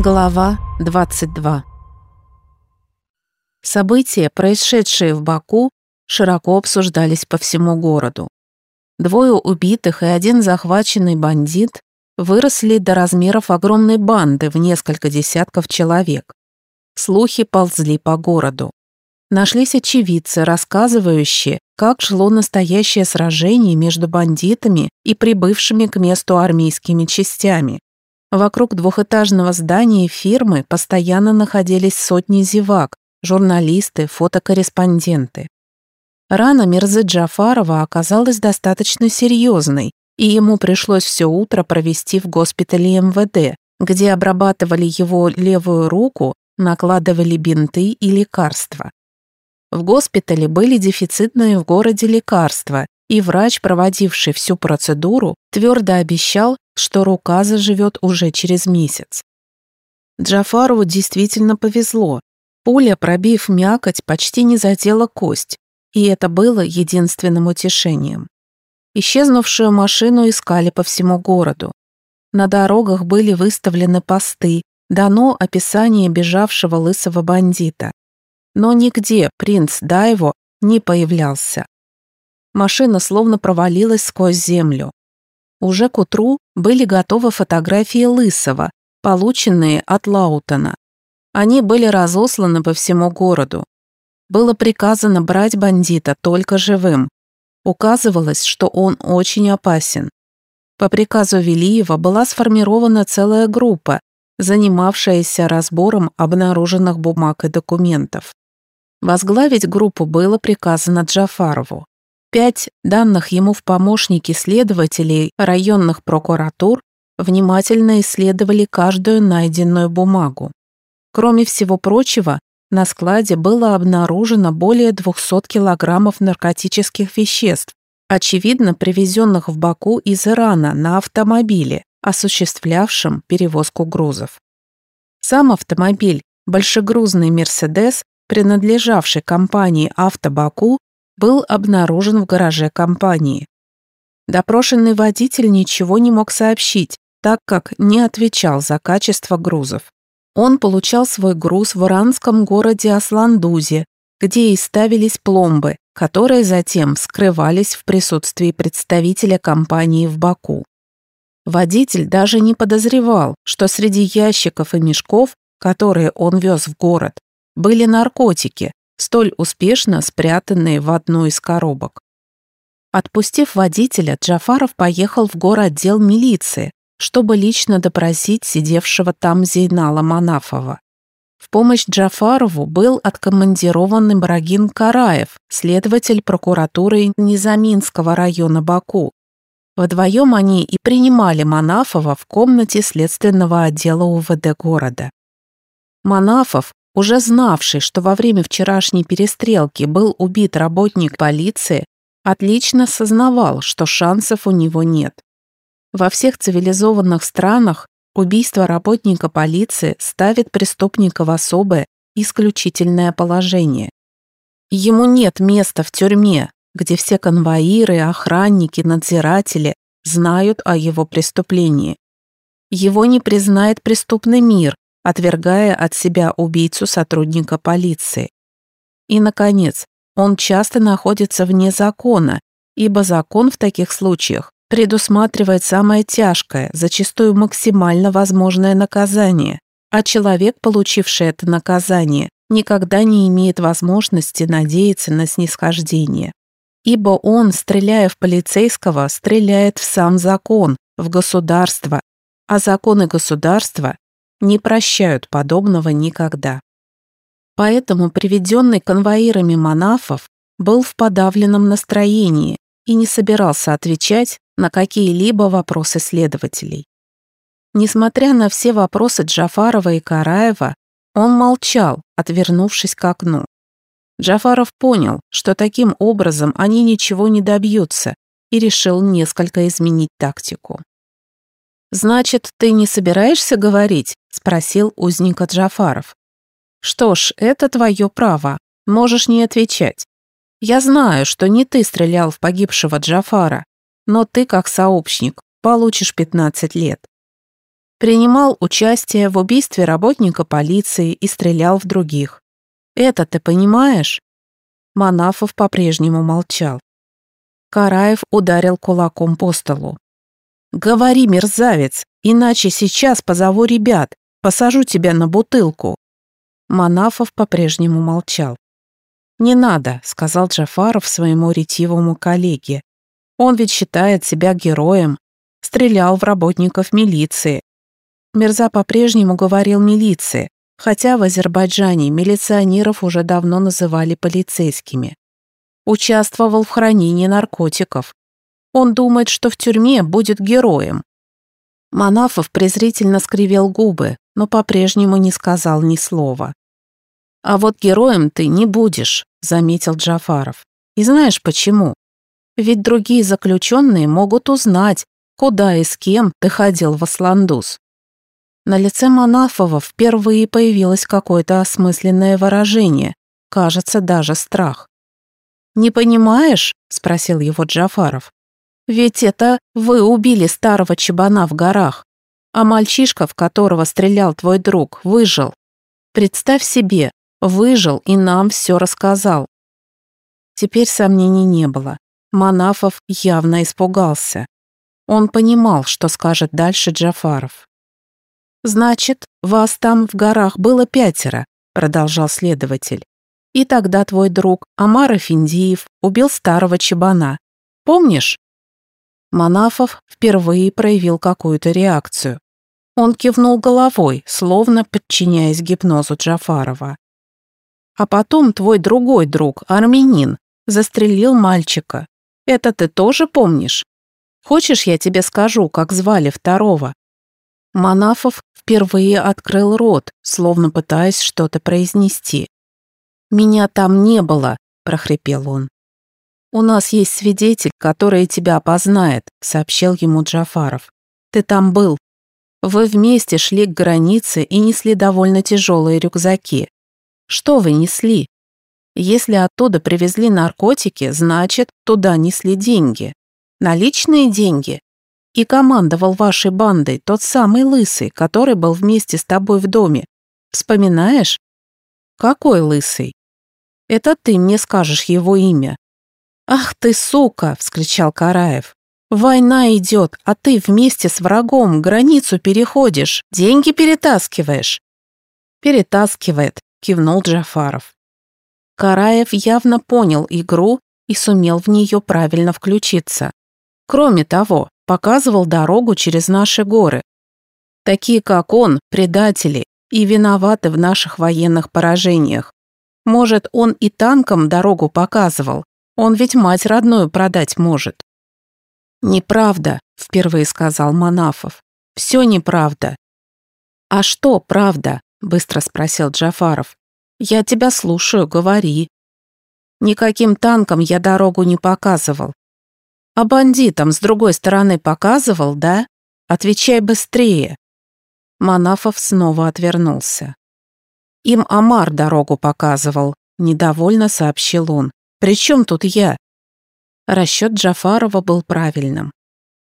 Глава 22 События, происшедшие в Баку, широко обсуждались по всему городу. Двое убитых и один захваченный бандит выросли до размеров огромной банды в несколько десятков человек. Слухи ползли по городу. Нашлись очевидцы, рассказывающие, как шло настоящее сражение между бандитами и прибывшими к месту армейскими частями. Вокруг двухэтажного здания фирмы постоянно находились сотни зевак, журналисты, фотокорреспонденты. Рана Мирзы Джафарова оказалась достаточно серьезной, и ему пришлось все утро провести в госпитале МВД, где обрабатывали его левую руку, накладывали бинты и лекарства. В госпитале были дефицитные в городе лекарства, и врач, проводивший всю процедуру, твердо обещал, что рука заживет уже через месяц. Джафарову действительно повезло. Пуля, пробив мякоть, почти не задела кость, и это было единственным утешением. Исчезнувшую машину искали по всему городу. На дорогах были выставлены посты, дано описание бежавшего лысого бандита. Но нигде принц Дайво не появлялся. Машина словно провалилась сквозь землю. Уже к утру были готовы фотографии Лысого, полученные от Лаутона. Они были разосланы по всему городу. Было приказано брать бандита только живым. Указывалось, что он очень опасен. По приказу Велиева была сформирована целая группа, занимавшаяся разбором обнаруженных бумаг и документов. Возглавить группу было приказано Джафарову. Пять данных ему в помощники следователей районных прокуратур внимательно исследовали каждую найденную бумагу. Кроме всего прочего, на складе было обнаружено более 200 килограммов наркотических веществ, очевидно привезенных в Баку из Ирана на автомобиле, осуществлявшем перевозку грузов. Сам автомобиль, большегрузный «Мерседес», принадлежавший компании «Автобаку», был обнаружен в гараже компании. Допрошенный водитель ничего не мог сообщить, так как не отвечал за качество грузов. Он получал свой груз в иранском городе Асландузе, где и ставились пломбы, которые затем скрывались в присутствии представителя компании в Баку. Водитель даже не подозревал, что среди ящиков и мешков, которые он вез в город, были наркотики, столь успешно спрятанные в одну из коробок. Отпустив водителя, Джафаров поехал в городдел милиции, чтобы лично допросить сидевшего там Зейнала Манафова. В помощь Джафарову был откомандирован Ибрагин Караев, следователь прокуратуры Низаминского района Баку. Вдвоем они и принимали Манафова в комнате следственного отдела УВД города. Манафов, уже знавший, что во время вчерашней перестрелки был убит работник полиции, отлично сознавал, что шансов у него нет. Во всех цивилизованных странах убийство работника полиции ставит преступника в особое, исключительное положение. Ему нет места в тюрьме, где все конвоиры, охранники, надзиратели знают о его преступлении. Его не признает преступный мир, отвергая от себя убийцу сотрудника полиции. И, наконец, он часто находится вне закона, ибо закон в таких случаях предусматривает самое тяжкое, зачастую максимально возможное наказание, а человек, получивший это наказание, никогда не имеет возможности надеяться на снисхождение. Ибо он, стреляя в полицейского, стреляет в сам закон, в государство, а законы государства не прощают подобного никогда. Поэтому приведенный конвоирами Манафов был в подавленном настроении и не собирался отвечать на какие-либо вопросы следователей. Несмотря на все вопросы Джафарова и Караева, он молчал, отвернувшись к окну. Джафаров понял, что таким образом они ничего не добьются, и решил несколько изменить тактику. «Значит, ты не собираешься говорить?» — спросил узника Джафаров. «Что ж, это твое право. Можешь не отвечать. Я знаю, что не ты стрелял в погибшего Джафара, но ты, как сообщник, получишь 15 лет». Принимал участие в убийстве работника полиции и стрелял в других. Это ты понимаешь?» Манафов по-прежнему молчал. Караев ударил кулаком по столу. «Говори, мерзавец, иначе сейчас позову ребят, посажу тебя на бутылку». Манафов по-прежнему молчал. «Не надо», — сказал Джафаров своему ретивому коллеге. «Он ведь считает себя героем, стрелял в работников милиции». Мирза по-прежнему говорил «милиции», хотя в Азербайджане милиционеров уже давно называли полицейскими. Участвовал в хранении наркотиков. Он думает, что в тюрьме будет героем. Манафов презрительно скривил губы, но по-прежнему не сказал ни слова. «А вот героем ты не будешь», — заметил Джафаров. «И знаешь почему? Ведь другие заключенные могут узнать, куда и с кем ты ходил в Асландус». На лице Манафова впервые появилось какое-то осмысленное выражение, кажется, даже страх. «Не понимаешь?» — спросил его Джафаров. «Ведь это вы убили старого чебана в горах, а мальчишка, в которого стрелял твой друг, выжил. Представь себе, выжил и нам все рассказал». Теперь сомнений не было. Манафов явно испугался. Он понимал, что скажет дальше Джафаров. «Значит, вас там в горах было пятеро», — продолжал следователь. «И тогда твой друг Амар Афиндиев убил старого чебана. Помнишь?» Манафов впервые проявил какую-то реакцию. Он кивнул головой, словно подчиняясь гипнозу Джафарова. А потом твой другой друг, армянин, застрелил мальчика. Это ты тоже помнишь? Хочешь, я тебе скажу, как звали второго? Манафов впервые открыл рот, словно пытаясь что-то произнести. «Меня там не было», — прохрипел он. «У нас есть свидетель, который тебя опознает», — сообщил ему Джафаров. «Ты там был. Вы вместе шли к границе и несли довольно тяжелые рюкзаки. Что вы несли? Если оттуда привезли наркотики, значит, туда несли деньги. Наличные деньги и командовал вашей бандой тот самый лысый, который был вместе с тобой в доме. Вспоминаешь? Какой лысый? Это ты мне скажешь его имя. Ах ты, сука, вскричал Караев. Война идет, а ты вместе с врагом границу переходишь, деньги перетаскиваешь. Перетаскивает, кивнул Джафаров. Караев явно понял игру и сумел в нее правильно включиться. Кроме того, показывал дорогу через наши горы. Такие, как он, предатели и виноваты в наших военных поражениях. Может, он и танкам дорогу показывал, он ведь мать родную продать может. «Неправда», — впервые сказал Манафов. «Все неправда». «А что правда?» — быстро спросил Джафаров. «Я тебя слушаю, говори». «Никаким танкам я дорогу не показывал. А бандитам с другой стороны показывал, да? Отвечай быстрее. Манафов снова отвернулся. Им Амар дорогу показывал, недовольно сообщил он. При чем тут я? Расчет Джафарова был правильным.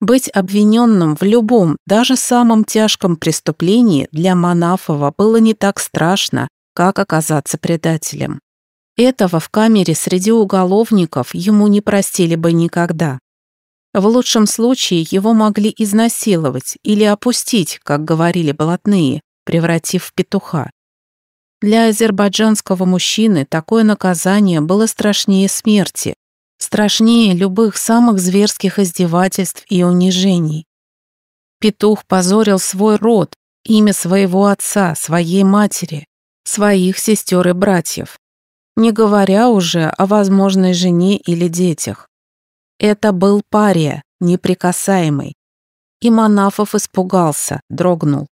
Быть обвиненным в любом, даже самом тяжком преступлении для Манафова было не так страшно, как оказаться предателем. Этого в камере среди уголовников ему не простили бы никогда. В лучшем случае его могли изнасиловать или опустить, как говорили блатные, превратив в петуха. Для азербайджанского мужчины такое наказание было страшнее смерти, страшнее любых самых зверских издевательств и унижений. Петух позорил свой род, имя своего отца, своей матери, своих сестер и братьев, не говоря уже о возможной жене или детях. Это был пария, неприкасаемый. И Манафов испугался, дрогнул.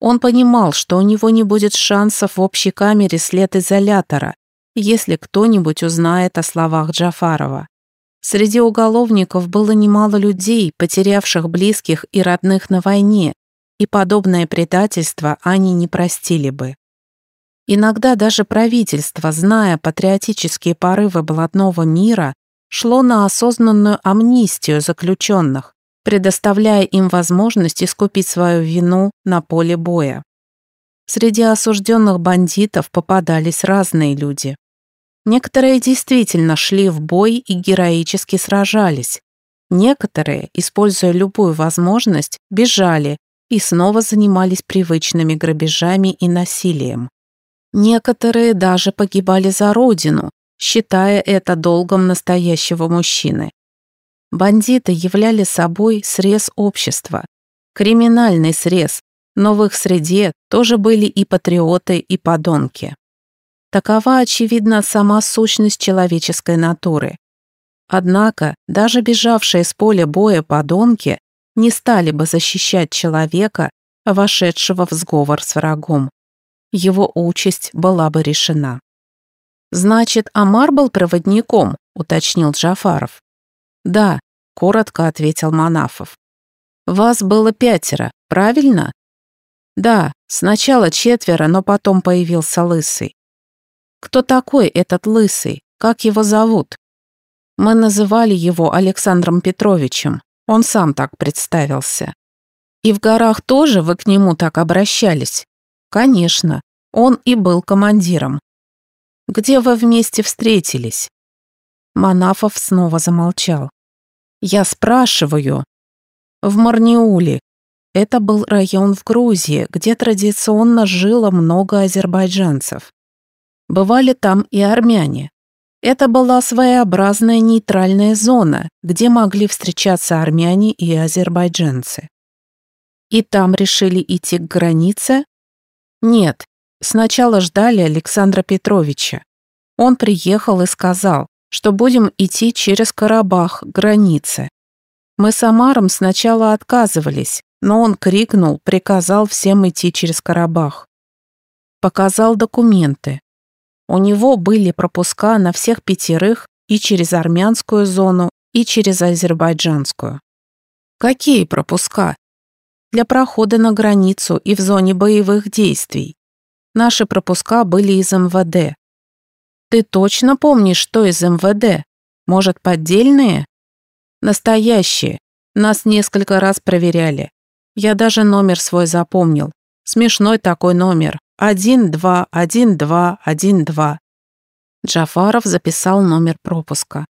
Он понимал, что у него не будет шансов в общей камере след изолятора, если кто-нибудь узнает о словах Джафарова. Среди уголовников было немало людей, потерявших близких и родных на войне, и подобное предательство они не простили бы. Иногда даже правительство, зная патриотические порывы блатного мира, шло на осознанную амнистию заключенных, предоставляя им возможность искупить свою вину на поле боя. Среди осужденных бандитов попадались разные люди. Некоторые действительно шли в бой и героически сражались. Некоторые, используя любую возможность, бежали и снова занимались привычными грабежами и насилием. Некоторые даже погибали за родину, считая это долгом настоящего мужчины. Бандиты являли собой срез общества, криминальный срез, но в их среде тоже были и патриоты, и подонки. Такова, очевидно, сама сущность человеческой натуры. Однако, даже бежавшие с поля боя подонки не стали бы защищать человека, вошедшего в сговор с врагом. Его участь была бы решена. «Значит, Амар был проводником», — уточнил Джафаров. «Да», — коротко ответил Манафов. «Вас было пятеро, правильно?» «Да, сначала четверо, но потом появился Лысый». «Кто такой этот Лысый? Как его зовут?» Мы называли его Александром Петровичем. Он сам так представился. И в горах тоже вы к нему так обращались? Конечно, он и был командиром. Где вы вместе встретились? Манафов снова замолчал. Я спрашиваю. В Марниуле. Это был район в Грузии, где традиционно жило много азербайджанцев. Бывали там и армяне. Это была своеобразная нейтральная зона, где могли встречаться армяне и азербайджанцы. И там решили идти к границе? Нет, сначала ждали Александра Петровича. Он приехал и сказал, что будем идти через Карабах, к границе. Мы с Амаром сначала отказывались, но он крикнул, приказал всем идти через Карабах. Показал документы, у него были пропуска на всех пятерых и через армянскую зону, и через азербайджанскую. Какие пропуска? Для прохода на границу и в зоне боевых действий. Наши пропуска были из МВД. Ты точно помнишь, что из МВД? Может, поддельные? Настоящие. Нас несколько раз проверяли. Я даже номер свой запомнил. Смешной такой номер. Один, два, один, два, один, два. Джафаров записал номер пропуска.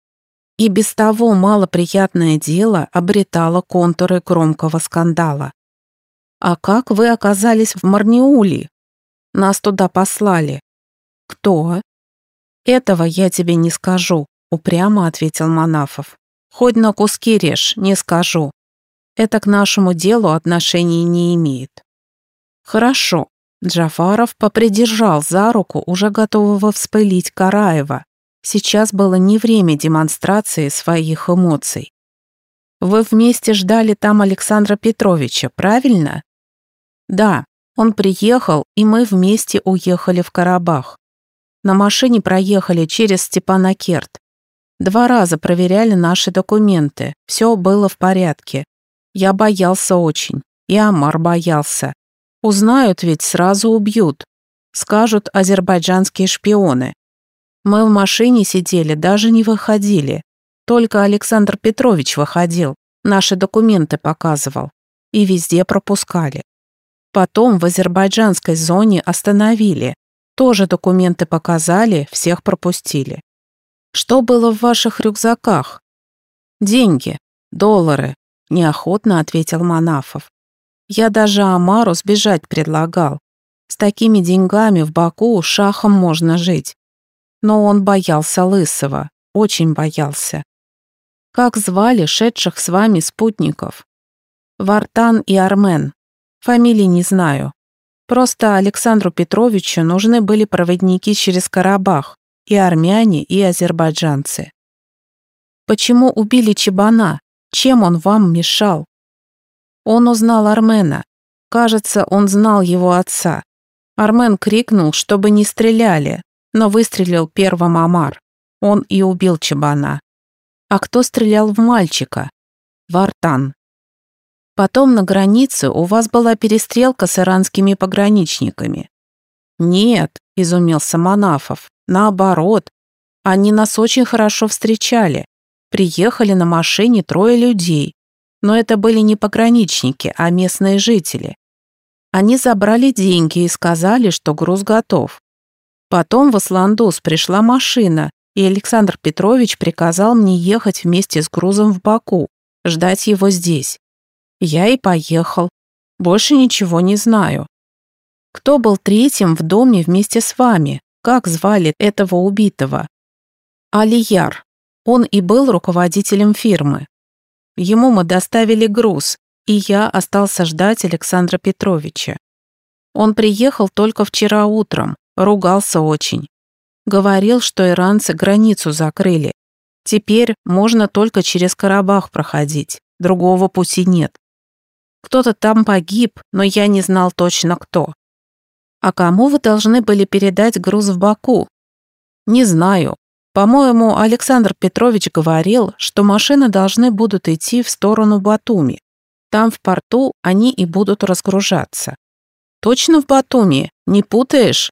И без того малоприятное дело обретало контуры громкого скандала. «А как вы оказались в Марниуле? Нас туда послали». «Кто?» «Этого я тебе не скажу», — упрямо ответил Манафов. «Хоть на куски режь, не скажу. Это к нашему делу отношения не имеет». «Хорошо, Джафаров попридержал за руку уже готового вспылить Караева. Сейчас было не время демонстрации своих эмоций. «Вы вместе ждали там Александра Петровича, правильно?» «Да, он приехал, и мы вместе уехали в Карабах. На машине проехали через Степанакерт. Два раза проверяли наши документы, все было в порядке. Я боялся очень, и Амар боялся. Узнают ведь, сразу убьют. Скажут азербайджанские шпионы. Мы в машине сидели, даже не выходили. Только Александр Петрович выходил, наши документы показывал. И везде пропускали. Потом в азербайджанской зоне остановили. Тоже документы показали, всех пропустили. Что было в ваших рюкзаках? Деньги, доллары, неохотно ответил Манафов. Я даже Амару сбежать предлагал. С такими деньгами в Баку шахом можно жить. Но он боялся Лысого, очень боялся. Как звали шедших с вами спутников? Вартан и Армен. Фамилии не знаю. Просто Александру Петровичу нужны были проводники через Карабах, и армяне, и азербайджанцы. Почему убили Чебана? Чем он вам мешал? Он узнал Армена. Кажется, он знал его отца. Армен крикнул, чтобы не стреляли, но выстрелил первым Амар. Он и убил Чебана. А кто стрелял в мальчика? Вартан. Потом на границе у вас была перестрелка с иранскими пограничниками. Нет, изумился Манафов. Наоборот, они нас очень хорошо встречали. Приехали на машине трое людей, но это были не пограничники, а местные жители. Они забрали деньги и сказали, что груз готов. Потом в Асландус пришла машина, и Александр Петрович приказал мне ехать вместе с грузом в Баку, ждать его здесь. Я и поехал. Больше ничего не знаю. Кто был третьим в доме вместе с вами? Как звали этого убитого? Алияр. Он и был руководителем фирмы. Ему мы доставили груз, и я остался ждать Александра Петровича. Он приехал только вчера утром, ругался очень. Говорил, что иранцы границу закрыли. Теперь можно только через Карабах проходить, другого пути нет. Кто-то там погиб, но я не знал точно кто. А кому вы должны были передать груз в Баку? Не знаю. По-моему, Александр Петрович говорил, что машины должны будут идти в сторону Батуми. Там в порту они и будут разгружаться. Точно в Батуми? Не путаешь?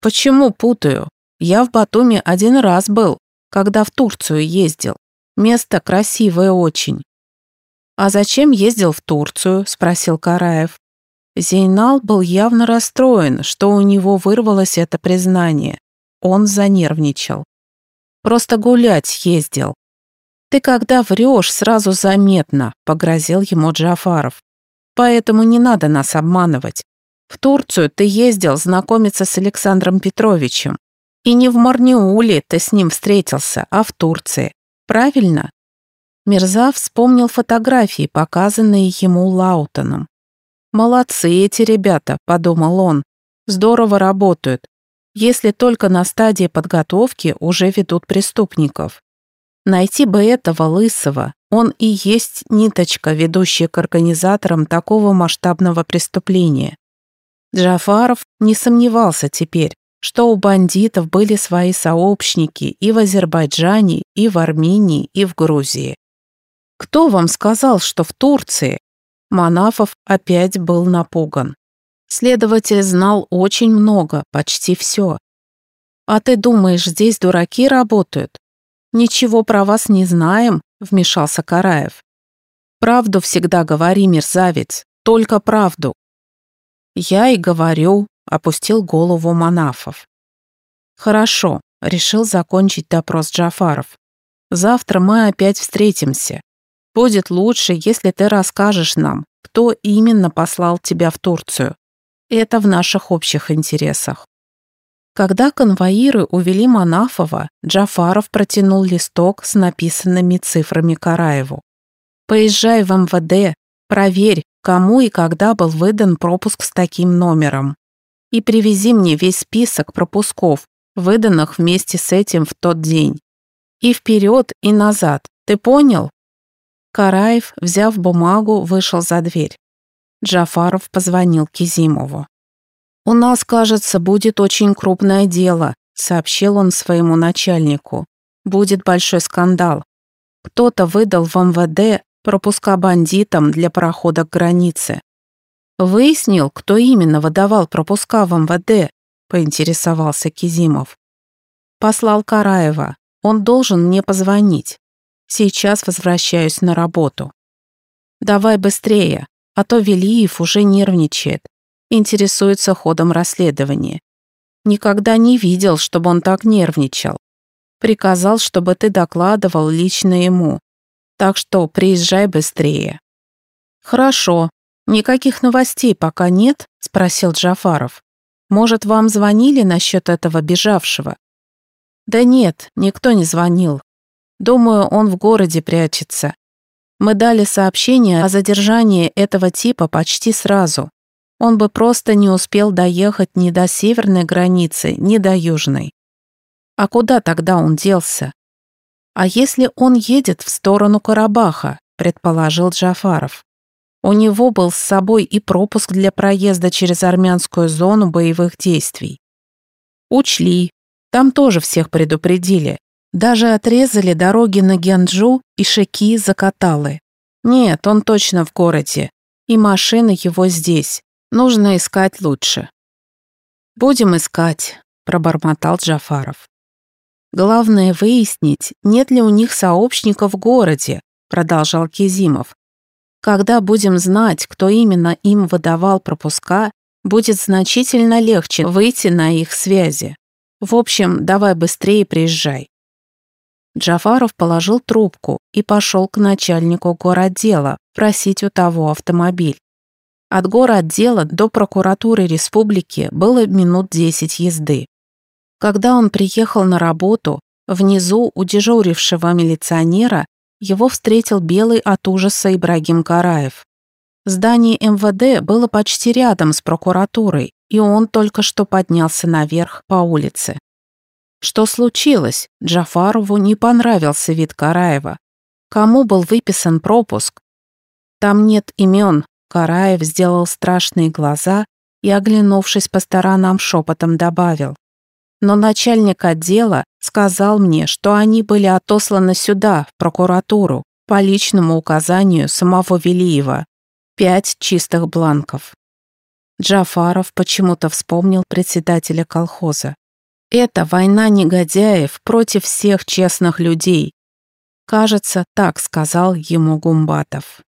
Почему путаю? Я в Батуми один раз был, когда в Турцию ездил. Место красивое очень. «А зачем ездил в Турцию?» – спросил Караев. Зейнал был явно расстроен, что у него вырвалось это признание. Он занервничал. «Просто гулять ездил». «Ты когда врешь, сразу заметно», – погрозил ему Джафаров. «Поэтому не надо нас обманывать. В Турцию ты ездил знакомиться с Александром Петровичем. И не в Марниуле ты с ним встретился, а в Турции. Правильно?» Мирза вспомнил фотографии, показанные ему Лаутоном. «Молодцы эти ребята», — подумал он. «Здорово работают, если только на стадии подготовки уже ведут преступников. Найти бы этого Лысого, он и есть ниточка, ведущая к организаторам такого масштабного преступления». Джафаров не сомневался теперь, что у бандитов были свои сообщники и в Азербайджане, и в Армении, и в Грузии. Кто вам сказал, что в Турции? Манафов опять был напуган. Следователь знал очень много, почти все. А ты думаешь, здесь дураки работают? Ничего про вас не знаем, вмешался Караев. Правду всегда говори, мерзавец, только правду. Я и говорю, опустил голову Манафов. Хорошо, решил закончить допрос Джафаров. Завтра мы опять встретимся. Будет лучше, если ты расскажешь нам, кто именно послал тебя в Турцию. Это в наших общих интересах. Когда конвоиры увели Манафова, Джафаров протянул листок с написанными цифрами Караеву. «Поезжай в МВД, проверь, кому и когда был выдан пропуск с таким номером. И привези мне весь список пропусков, выданных вместе с этим в тот день. И вперед, и назад. Ты понял?» Караев, взяв бумагу, вышел за дверь. Джафаров позвонил Кизимову. «У нас, кажется, будет очень крупное дело», сообщил он своему начальнику. «Будет большой скандал. Кто-то выдал в МВД пропуска бандитам для прохода к границе. Выяснил, кто именно выдавал пропуска в МВД, поинтересовался Кизимов. Послал Караева. Он должен мне позвонить. Сейчас возвращаюсь на работу. Давай быстрее, а то Велиев уже нервничает, интересуется ходом расследования. Никогда не видел, чтобы он так нервничал. Приказал, чтобы ты докладывал лично ему. Так что приезжай быстрее. Хорошо. Никаких новостей пока нет? Спросил Джафаров. Может, вам звонили насчет этого бежавшего? Да нет, никто не звонил. Думаю, он в городе прячется. Мы дали сообщение о задержании этого типа почти сразу. Он бы просто не успел доехать ни до северной границы, ни до южной. А куда тогда он делся? А если он едет в сторону Карабаха, предположил Джафаров. У него был с собой и пропуск для проезда через армянскую зону боевых действий. Учли. Там тоже всех предупредили. Даже отрезали дороги на Гянджу и Шеки закаталы. Нет, он точно в городе. И машина его здесь. Нужно искать лучше. «Будем искать», — пробормотал Джафаров. «Главное выяснить, нет ли у них сообщников в городе», — продолжал Кизимов. Когда будем знать, кто именно им выдавал пропуска, будет значительно легче выйти на их связи. В общем, давай быстрее приезжай. Джафаров положил трубку и пошел к начальнику городдела просить у того автомобиль. От городдела до прокуратуры республики было минут 10 езды. Когда он приехал на работу, внизу у дежурившего милиционера его встретил белый от ужаса Ибрагим Караев. Здание МВД было почти рядом с прокуратурой, и он только что поднялся наверх по улице. Что случилось? Джафарову не понравился вид Караева. Кому был выписан пропуск? Там нет имен. Караев сделал страшные глаза и, оглянувшись по сторонам, шепотом добавил. Но начальник отдела сказал мне, что они были отосланы сюда, в прокуратуру, по личному указанию самого Велиева. Пять чистых бланков. Джафаров почему-то вспомнил председателя колхоза. Это война негодяев против всех честных людей. Кажется, так сказал ему Гумбатов.